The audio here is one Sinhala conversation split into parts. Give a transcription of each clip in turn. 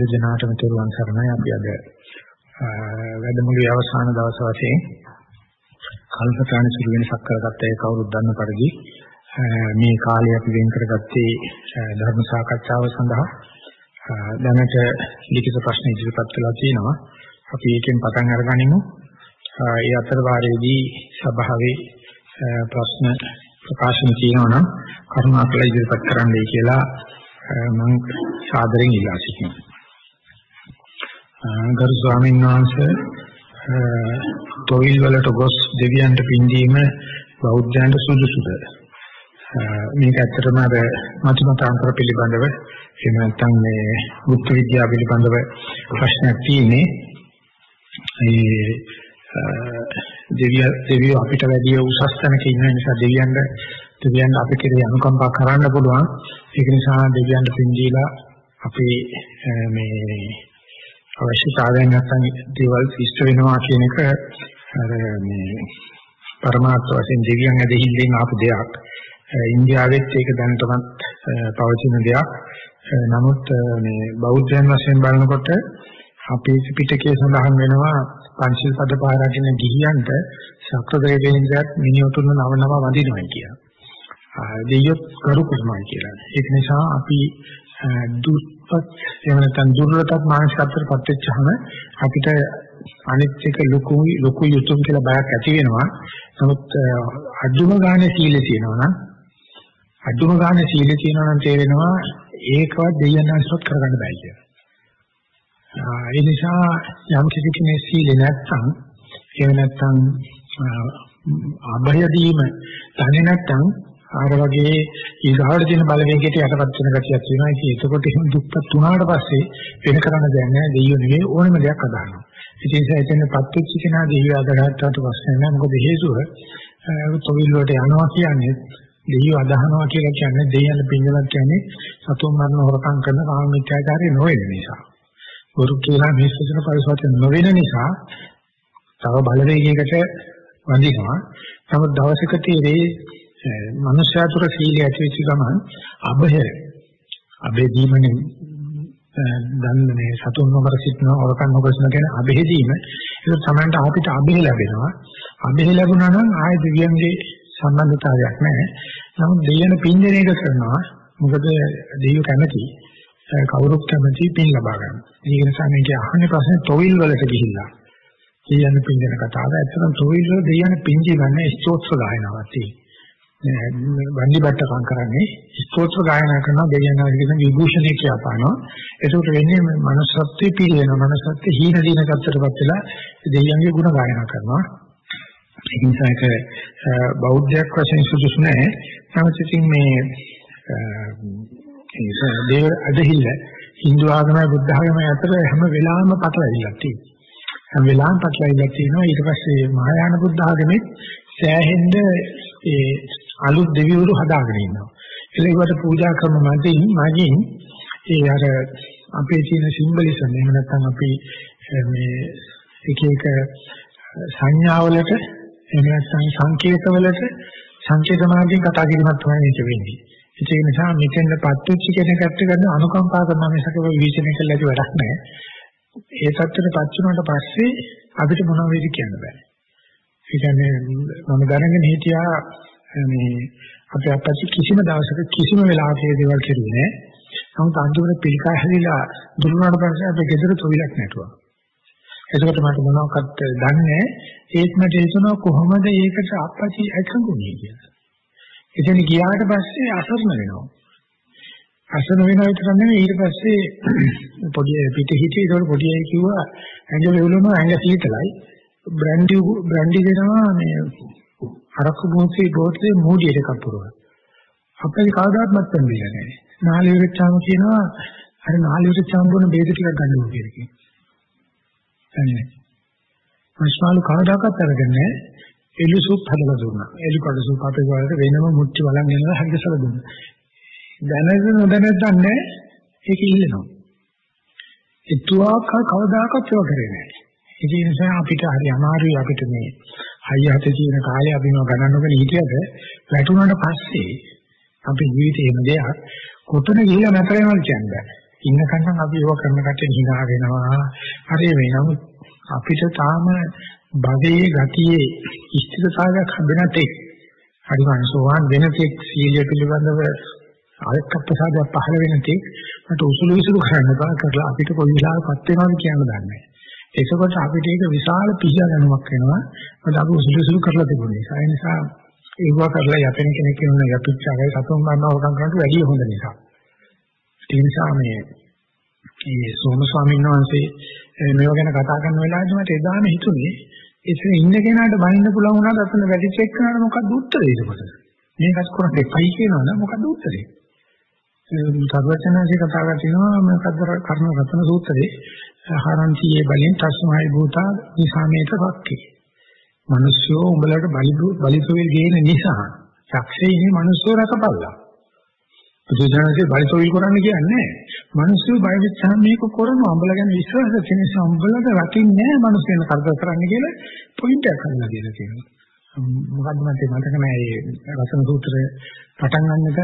සියලු දෙනාටම තෙරුවන් සරණයි. අපි අද වැඩමුළුවේ අවසාන දවස් වශයෙන් කල්පතාන සුළු වෙනසක් කරගත්ත ඒ කවුරුත් දන්න පරිදි මේ කාලය අපි වෙන් කරගත්තේ ධර්ම සාකච්ඡාව සඳහා. දැනට ලිඛිත ප්‍රශ්න ඉදිරිපත් කළා තියෙනවා. අපි ඒකෙන් පටන් අරගනිමු. ඒ අතර වාරයේදී සභාවේ ප්‍රශ්න ප්‍රකාශන තියෙනවා නම් කරුණාකර ඉදිරිපත් කරන්නයි කියලා මම සාදරයෙන් ඉල්ලා සිටිනවා. ගරු ස්වාමීන් වහන්සේ තොවිල් වලට ගොස් දෙවියන්ට පින්දීම බෞද්ධයන්ට සුදුසුද? මේක ඇත්තටම අර මතිමතාන්තර පිළිබඳව එහෙම නැත්නම් මේ බුද්ධ විද්‍යාව පිළිබඳව ප්‍රශ්නයක් තියෙන්නේ. ඒ දෙවිය දෙවියෝ අපිට වැඩි උසස් තැනක ඉන්න නිසා දෙවියන්ට දෙවියන්ට අපි කෙරේ අනුකම්පා කරන්න පුළුවන් ඒක නිසා දෙවියන්ට පින් දීලා අපේ මේ අවශ්‍යතාවයන් නැත්නම් දේවල් ඉෂ්ට වෙනවා කියන එක අර මේ පරමාර්ථ වශයෙන් දෙවියන් ඇදහිල්ලෙන් ආපු දෙයක් ඉන්දියාවෙත් ඒක දැනටමත් පවතින දෙයක් නමුත් මේ බෞද්ධයන් වශයෙන් බලනකොට අපේ පිටකයේ සඳහන් වෙනවා පංචශීල පද පාරාගෙන ගිහියන්ට ශක්‍රදේවේන්ද්‍රයත් මිනිඔතුන නව නව වඳිනවා කියලා. දෙයියොත් කරු කරනවා කියලා. ඒක නිසා අපි දුප්පත් එහෙම නැත්නම් දුර්වලතාවක් මානසිකත්වයටපත් වෙච්චහම අපිට අනිත් එක ලොකු ලොකු යුතුම් කියලා බයක් ඇති වෙනවා. නමුත් අදුම ගානේ සීලය තියෙනවා නම් අදුම ගානේ සීලය තියෙනවා නම් තේරෙනවා ඒකවත් දෙයයන් අන්සොත් කරගන්න බෑ කියලා. ඒ නිසා යම් කිසි කෙනෙක් සීලේ නැත්නම් එහෙම නැත්නම් අභය දීම දන්නේ නැත්නම් ආර වගේ ඊගාවට තියෙන බලවේගයට යටපත් වෙන ගතියක් තියෙනවා. ඉතින් එතකොට එහෙම දුක්පත් වුණාට පස්සේ වෙන කරන්න දෙයක් නැහැ. දෙයියෝ නෙවෙයි ඕනම දෙයක් අදහනවා. ඉතින් ඒ නිසා එතන පත්‍විච්ච කෙනා දෙයියෝ අදහන්නට ප්‍රශ්න නැහැ. මොකද හේතුව තොවිල් වලට යනවා කියන්නේ දෙයියෝ අදහනවා කියලා කියන්නේ දෙයියන් පින්දලක් කියන්නේ සතුන් මරණ හොරකම් කරන කාම මිත්‍යාචාරය නොවන නිසා. ගුරු කියලා මේ සුසන පරිසවත නොවන නිසා තව බලවේගයකට වඳිනවා. නමුත් දවසක තීරේ මනුෂ්‍යතුර සීලය ඇති වෙච්ච ගමන් අභය අභය දීමනේ දන්නේ සතුන් නොකර සිටන වරකන් නොකර සිටන කියන අභය දීම ඒක තමයි අපිට අභය ලැබෙනවා. අභය ලැබුණා නම් ආය දෙවියන්ගේ සම්බන්ධතාවයක් නැහැ. නමුත් දෙයන පින්දෙන එක කරනවා. මොකද දෙවියෝ කැමති කවුරුත් කැමති පින් ලබා ගන්න. ඒක නිසා මේකේ අහන්නේ ප්‍රශ්නේ තොවිල් වලට ගිහිල්ලා. දෙයන පින්දෙන කතාව. ඇත්තටම තොවිල් වල දෙයන පින්දි ගන්න ස්තෝත්‍ර ගායනාවක් තියෙනවා. වන්දි බට්ටකම් කරන්නේ ස්තෝත්‍ර ගායනා කරන දෙයන කියන විභූෂණේ කියපානවා. ඒකට වෙන්නේ මනසත්ත්වේ පිළිවෙන මනසත්ත්වේ හීන දින කතරපත් වෙලා දෙයයන්ගේ ගුණ ගායනා කරනවා. ඒ නිසා ඒක බෞද්ධයක් වශයෙන් සුදුසු නැහැ. නමුත් ඉතින් මේ ඒක දේව අදහිල්ල Hindu ආගමයි බුද්ධ ආගමයි අතර හැම වෙලාවෙම පටලැවිල්ලක් තියෙනවා. හැම වෙලාවෙම පටලැවිල්ලක් තියෙනවා. ඊට පස්සේ මහායාන බුද්ධ ආගමේ සෑහෙන්න ඒ අලුත් දෙවිවරු හදාගෙන ඉන්නවා. ඒකට පූජා කරන මැදින් මගින් ඒ අර අපේ තියෙන සිම්බලිසම් එහෙම නැත්නම් අපි මේ එක එක සංඥාවලට එහෙම නැත්නම් සංකේතවලට සංකේත මාර්ගයෙන් කතා කිරීමක් තමයි මේක වෙන්නේ. ඒ නිසා මෙතෙන්ද පත්‍විච්ච කෙනෙක් ඇත්ත ගන්න අනුකම්පා කරන මිසක විචනය කළ ඇති වැඩක් නැහැ. ඒ தත්ත්වයටපත් වුණාට පස්සේ අපිට මොනවද වෙන්නේ කියන්න බෑ. ඒ කියන්නේ මම දැනගෙන හිටියා මේ අපේ අපච්චි කිසිම දවසක කිසිම වෙලාවක ඒ දේවල් කෙරුවේ නෑ. නමුත් අන්තිමට පිළිකා හැදිලා දුරුනාට පස්සේ අපේ ගෙදර තොවිලක් නැතුවා. එතකොට මට මොනවක්වත් දන්නේ ඒත් මට හිතුණා කොහොමද ඒකට අපච්චි එකඟුනේ කියලා. එතන ගියාට පස්සේ අසරණ වෙනවා. අසරණ වෙනවා විතර නෙවෙයි ඊට පස්සේ පොඩි පිට හිටියේ ඒක පොඩි අය කිව්වා ඇඟ වෙවුලනවා ඇඟ සීතලයි. බ්‍රැන්ඩි බ්‍රැන්ඩි දෙනවා මේ අරක්කු බෝතේ බෝතේ මූඩියට එකක් පුරවන. අපේ කවදාවත් මත්තන් බිලා නැහැ. නාලි විරච්චාම කියනවා අර නාලි විරච්චාම බොන බේද ටිකක් ගන්න ඕනේ කියලා කියනවා. එන්නේ. මස්මාලු කවදාකවත් අරගෙන නැහැ. එළු සුප් හදලා දුන්නා. එළු කඩ සුප් අපේ වලට වෙනම මුට්ටි බලන් යනවා හැදසල දුන්නා. දැනගෙන නොදැනත් දන්නේ ඒක ඉල්ලනවා. ඒතුවාක කවදාකවත් ඒව කරේ නැහැ. ඒ නිසා අපිට හරි අමාරුයි අපිට මේ හයිය හතේ තියෙන කාලේ අපි නෝ ගණන් නොගෙන හිටියද වැටුණාට පස්සේ අපි ජීවිතේ එන දෙයක් කොතන ගිහිල්ලා නැතර වෙනවද කියන්නේ. ඉන්නකන් නම් අපි ඒව කරන කටේ hina වෙනවා. හරි මේ නමුත් අපිට තාම භවයේ ගතියේ ස්ථිරතාවයක් හම්බෙන්නට හරි මනසෝවාන් වෙන තෙක් සීලය පිළිබඳව ආයකප්පසාදයක් පහළ වෙන තෙක් මට උසුළු විසුළු කරන්න බෑ කරලා අපිට කොයි වෙලාවකත් වෙනවද කියන්න දන්නේ නැහැ. ඒකකොට අපිට ඒක විශාල පිළිගැනීමක් වෙනවා. මොකද අපි උසුළු විසුළු කරලා තිබුණ නිසා. ඒ නිසා ඒවා කරලා යපෙන කෙනෙක් කියන යපිච්චාගේ සතුන් ගන්නවා වරන් කරනට වැඩිය හොඳ නිසා. ඒ නිසා මේ මේ සෝම ස්වාමීන් වහන්සේ මේව ගැන කතා කරන වෙලාවදී මට එදාම හිතුනේ ඉතින් ඉන්න කෙනාට බනින්න පුළුවන් වුණාට අතන වැඩි චෙක් කරනකොට මොකක්ද උත්තරේ ඒකට? මේකත් කරන්නේ පයි කියනවනම් මොකක්ද උත්තරේ? සර්වචනන්සේ කතා කරනවා මොකද්ද කර්ම රත්න සූත්‍රයේ හරන්තියේ බලෙන් තස්මයි භූතා නිසාමේත වක්කේ. මිනිස්සු උඹලට බලි බලිසොවිල් ගේන නිසා යක්ෂේ ඉන්නේ මිනිස්සු රකපල්ලා. බුදුසසුනේ බලිසොවිල් කරන්න කියන්නේ මිනිස්සු බය වෙච්චාම මේක කරනවා උඹලා ගැන විශ්වාස තියෙන නිසා උඹලට රකින්නේ නැහැ මිනිස්සුන් කරදර කරන්න කියලා පොයින්ට් එකක් හදලා දෙලා කියනවා. මොකද්ද මට මතක නැහැ මේ රසන සූත්‍රය පටන් ගන්නක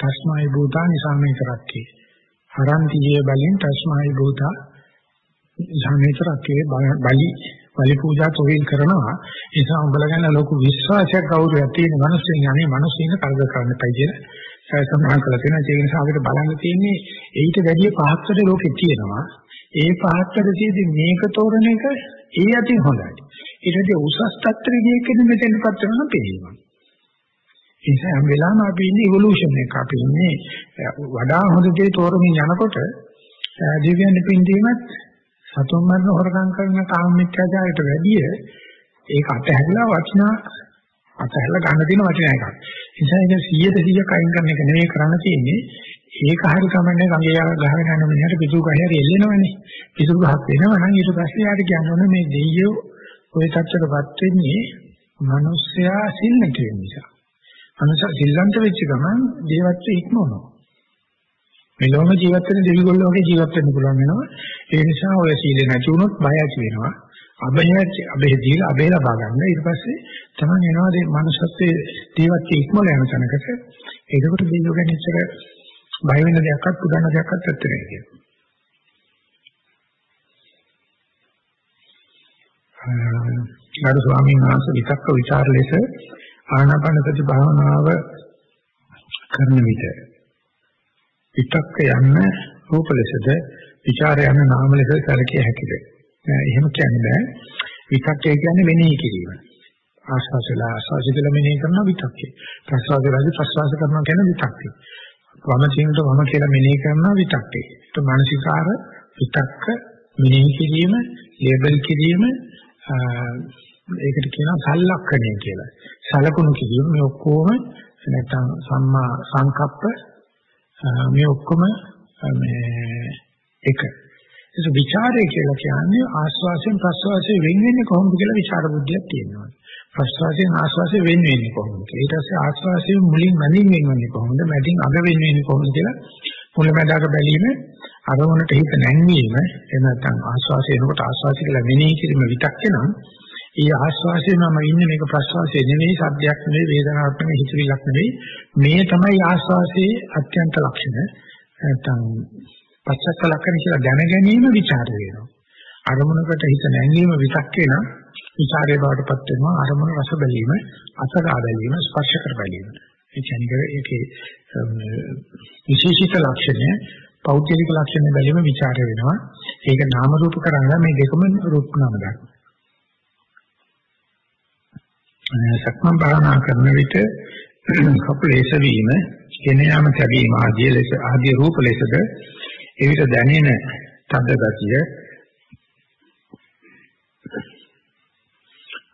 තස්මයි භූතා නිසාමේ කරක්කේ. හරන්තියේ බලෙන් තස්මයි භූතා නිසාමේ කරක්කේ බලි බලි පූජා තොවිල් කරනවා. ඒ නිසා උඹලා ගැන ලොකු විශ්වාසයක් ගෞරවයක් තියෙන මිනිස්සුන් යන්නේ මිනිස්සුන් කරදර කරන්න එපා කියලා සඳහන් කරලා තියෙනවා. ඒ නිසා අපිට බලන්න තියෙන්නේ ඊට වැඩිය පහත්තර ලෝකෙ තියෙනවා. ඒ පහත්තර තියෙදි මේක තෝරන එක ඒ අතින් හොඳයි. ඊට වඩා උසස් තත්ත්වෙ ගිය කෙනෙක් මෙතෙන්පත් වෙනවා පේනවා ඒ නිසා හැම වෙලාවෙම අපි ඉන්නේ ඉවොලුෂන් එක. අපි ඉන්නේ වඩා හොඳ දේ තෝරමින් යනකොට දිව්‍යන් පින්දීමත් සතුන් මරණ හොරකම් කරන කාමමිත්‍යාචාරයට වැඩිය ඒක අතහැරලා වටිනා අතහැරලා ගන්න තියෙන වටිනා එකක්. ඒ නිසා ඒක 100ට 100ක් අයින් කරන එක නෙවෙයි කරන්න තියෙන්නේ. ඒක හරි කමන්නේ ගඟේ යාර ගහගෙන යන මිනිහට පිටු ගහේ හරි එල්ලෙනවනේ. පිටු ගහක් වෙනවා නම් ඊට පස්සේ යාට කියන්න මේ දෙයියෝ ওই තත්ත්වයටපත් වෙන්නේ මිනිස්සයා සිල් නැති නිසා. මනුෂ්‍ය සිල්ලන්ත වෙච්ච ගමන් දේවත්ව ඉක්මවනවා. මෙලොවම ජීවත් වෙන දෙවිගොල්ලෝ වගේ ජීවත් වෙන්න පුළුවන් වෙනවා. ඒ නිසා ඔය සීලේ නැති වුණොත් බය ඇති වෙනවා. අබය අබේ දීලා අබේ ලබා ගන්න. ඊට පස්සේ තමයි එනවා මේ මනුෂ්‍යත්වයේ ජීවත් ඉක්මල යන තැනකට. ඒකට දෙවියෝ ගැන ඉස්සර බය වෙන දෙයක්වත් පුදන්න දෙයක්වත් ඇත්තේ නැහැ කියනවා. ගරු ස්වාමීන් වහන්සේ විතක්ක ਵਿਚාර ලෙස ආනාපාන සති භාවනාව කරන විට විතක්ක යන්න රූප ලෙසද විචාර යන නාම ලෙස සැලකිය හැකිද? එහෙම කියන්නේ බෑ. විතක්කය කියන්නේ මෙනෙහි කිරීම. ආස්වාසලා ආස්වාසිතල මෙනෙහි කරන විතක්කේ. ප්‍රසවාසලාදී ප්‍රසවාස කරනවා කියන විතක්කේ. වම චින්ත වම කියලා මෙනෙහි කරන විතක්කේ. ඒක මානසිකාර විතක්ක මෙනෙහි කිරීම, ලේබල් කිරීම ඒකට කියනවා සලලක්ෂණය කියලා. සලකුණු කිරීම මේ ඔක්කොම නැත්නම් සම්මා සංකප්ප මේ ඔක්කොම මේ එක. ඒක ਵਿਚාරය කියලා කියන්නේ ආස්වාසයෙන් ප්‍රස්වාසයෙන් වෙන් වෙන්නේ කොහොමද කියලා විචාර බුද්ධියක් තියෙනවා. ප්‍රස්වාසයෙන් ආස්වාසයෙන් වෙන් වෙන්නේ කොහොමද? ඊට පස්සේ ආස්වාසයෙන් මුලින් මැදින් වෙන් වෙන්නේ කොහොමද? මැදින් අග වෙන් වෙන්නේ කොහොමද කියලා මුලැමැදාක බැලීම අරමුණට හිත නැංවීම එහෙම නැත්නම් ආස්වාසය එනකොට ආස්වාසය කියලා මෙනෙහි කිරීම විතක්කේ නම් ඒ ආස්වාසේ මම ඉන්නේ මේක ප්‍රස්වාසයේ නෙමෙයි සද්දයක් නෙමෙයි වේදනාවක් නෙමෙයි හිතවිල්ලක් නෙමෙයි මේ තමයි ආස්වාසේ අත්‍යන්ත ලක්ෂණ. නැත්නම් පස්සක ලක්ෂණ කියලා දැන ගැනීම ਵਿਚාර වෙනවා. අරමුණකට හිත නැංගීම විතක් වෙන විචාරය බවටපත් වෙනවා. අරමුණ රස බැලීම අසරා බැලීම ස්පර්ශ කර බැලීම. ඒ කියන්නේ ඒකේ විශේෂිත ලක්ෂණය පෞද්ගලික ලක්ෂණ බැලීම ਵਿਚාර වෙනවා. ඒක නාම රූප කරන්නේ මේ දෙකම රූප නාම ගන්නවා සක්මන් භාවනා කරන විට කකුල එසවීම, ගෙන යාම තැබීම ආදී ලෙස ආදී රූප ලෙසද එවිට දැනෙන තද ගතිය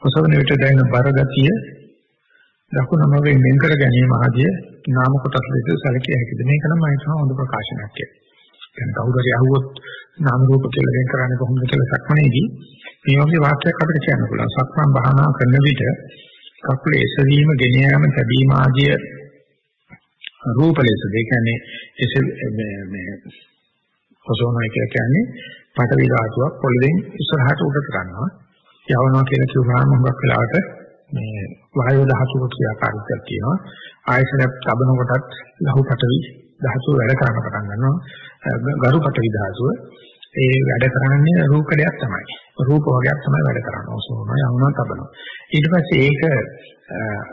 ඔසවන විට දැනෙන බර ගතිය දකුණම වෙන් කර ගැනීම ආදී නාම කොටස් ලෙස සැලකිය හැකිද මේක නම් මම හිතනවා හොඳ ප්‍රකාශනයක් කියලා. දැන් කවුරු හරි අහුවොත් නාම රූප කියලා වෙන් කරන්නේ කොහොමද කියලා සක්මනේදී මේ වගේ වාක්‍යයක් අපිට කියන්න පුළුවන්. සක්මන් භාවනා කරන විට කකුල එසවීම, ගෙන යාම, තැබීම ආදී රූප ලෙස ඒ කියන්නේ එස මේ කොසෝනයි කියලා කියන්නේ පටවි ධාතුවක් පොළවෙන් ඉස්සරහට උඩට ගන්නවා. යවනවා කියලා කියුවාම හුඟක් වෙලාවට මේ වායු ධාතුක ක්‍රියාකාරීත්වයක් තියෙනවා. ආයතනයක් තබන කොටත් ලහු පටවි ධාතුව වැඩ කරන්න පටන් ගන්නවා. ගරු පටවි ධාතුව ඒ වැඩ කරන්නේ රූපකඩයක් තමයි. රූප වර්ගයක් තමයි වැඩ කරන්නේ. ඔසවනවා යවනවා තබනවා. ඊට පස්සේ ඒක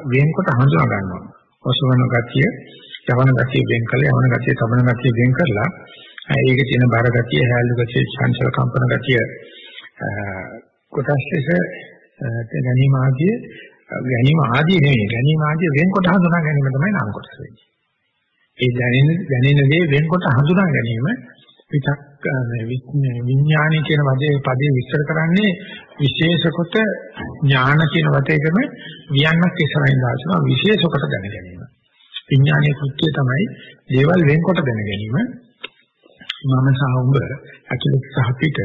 වෙන්කොට හඳුනා ගන්නවා. ඔසවන ගතිය, යවන ගතිය වෙන් කළා, යවන ගතිය තබන ගතිය වෙන් කරලා ඒකේ තියෙන බර ගතිය, හැලු ගතිය, චංචල කම්පන ගතිය කොටස් ලෙස ගැනීම ආදී ගැනීම ආදී නෙවෙයි ගැනීම ආදී වෙන්කොට හඳුනා ගැනීම තමයි නාම කොටස වෙන්නේ. ඒ දැනෙන දැනෙන දේ වෙන්කොට හඳුනා ගැනීම විචක් විඥානය කියන වදේ පදේ විස්තර කරන්නේ විශේෂ කොට ඥාන කියන වතේකම වියන්නක් ඉස්සරහින් දානවා විශේෂ කොට දැන ගැනීම. විඥානයේ කෘත්‍යය තමයි දේවල් වෙන්කොට දැන ගැනීම. මම සහ උඹ අකිලක් සහ පිට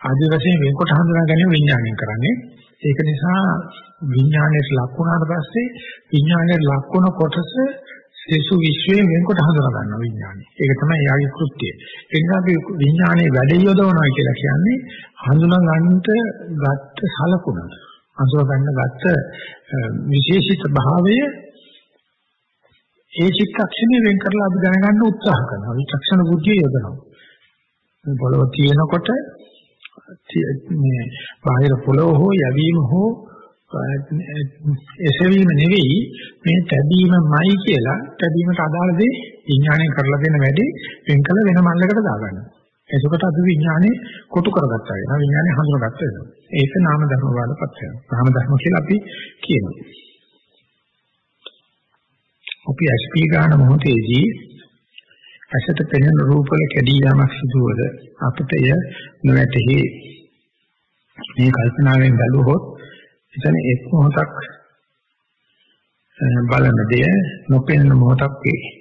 ආදී වශයෙන් වෙන්කොට හඳුනා ගැනීම විඥාණයෙන් කරන්නේ. ඒක නිසා විඥාණයට ලක් වුණාට පස්සේ විඥාණයට ලක් වුණ කොටස සේසු විශ්වයෙන් වෙන්කොට හඳුනා ගන්නවා විඥානය. ඒක තමයි යාගේ කෘත්‍යය. ඒ නිසා අපි විඥානයේ වැඩ යොදවනවා කියලා කියන්නේ හඳුනා ගන්නට ගත්ත සලකුණ. හඳුනා ගන්න ගත්ත විශේෂිත භාවය ඒ චිත්තක්ෂණය වෙන් කරලා අපි දැනගන්න උත්සාහ කරනවා. විචක්ෂණ බුද්ධිය යොදනවා. පොළොව තියෙනකොට මේ බාහිර පොළොව හෝ යවීම හෝ එසවීම නෙවෙයි මේ තැබීමමයි කියලා තැබීමට අදාළ දේ විඥාණයෙන් කරලා දෙන වැඩේ වෙන් කළ වෙන මල්ලකට දාගන්න. එතකොට අපි විඥානේ කොටු කරගත්තා වෙනවා. විඥානේ හඳුනාගත්තා වෙනවා. ඒක නාම ධර්ම වලපත් වෙනවා. නාම ධර්ම කියලා අපි කියනවා. අපි SP ගන්න මොහොතේදී ඇසට පෙනෙන රූපවල කැඩී යාමක් සිදුවද අපිට එය නොවැටහි මේ කල්පනාවෙන් බැලුවොත් එතන එක් මොහොතක් බලන දෙය නොපෙනෙන මොහොතක් වේ.